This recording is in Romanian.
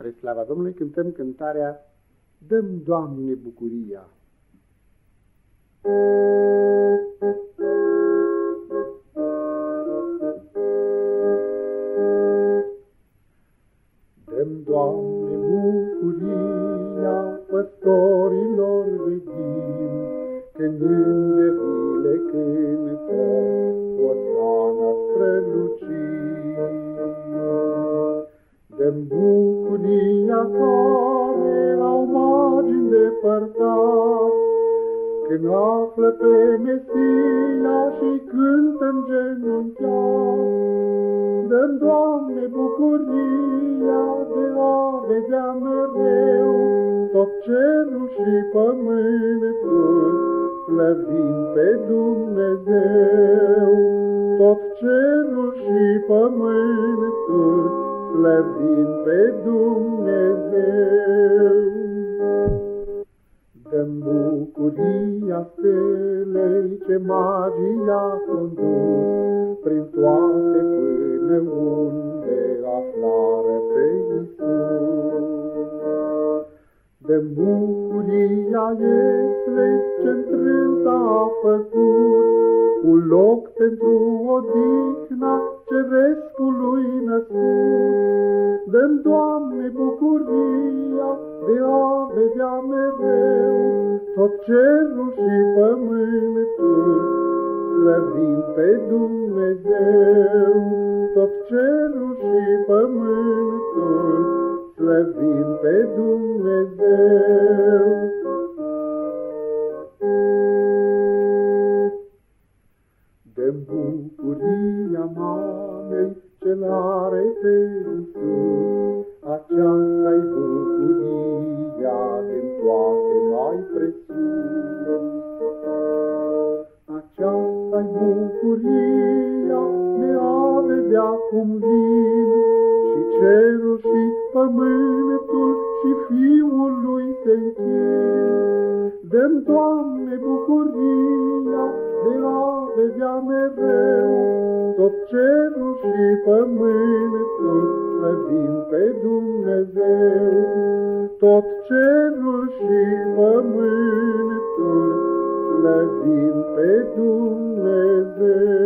Spre slava Domnului cântăm cântarea Dăm, Doamne, bucuria. Dăm, Doamne, bucuria păstorilor vechim, când îngerile cântă, Osana strălucim. Dăm bucuria care au margini depărtat, Când află pe Mesia și cântă în genunchiat. Dăm, Doamne, bucuria de a vedea mereu Tot cerul și pământul slăvind pe Dumnezeu. Tot cerul și pământul slăvind pe Dumnezeu. Dăm bucuria stelei ce magia condus prin toate până unde aflare pe Iisus. Dăm bucuria ieslei ce a făcut un loc pentru odihna cerescului vedea mereu tot cerul și pământul, slăvind pe Dumnezeu. Tot cerul și pământul, slăvind pe Dumnezeu. De bucuria mamei ce n-are pe Iisus, Aceasta-i bucuria din toate mai presus. Aceasta-i bucuria de a vedea cum vin și cerul și pământul și Fiul lui se închin. Dăm, Doamne, bucuria de a vedea mereu tot cerul și pământul slăvim pe Dumnezeu, tot cerul și pământul, slăvim pe Dumnezeu.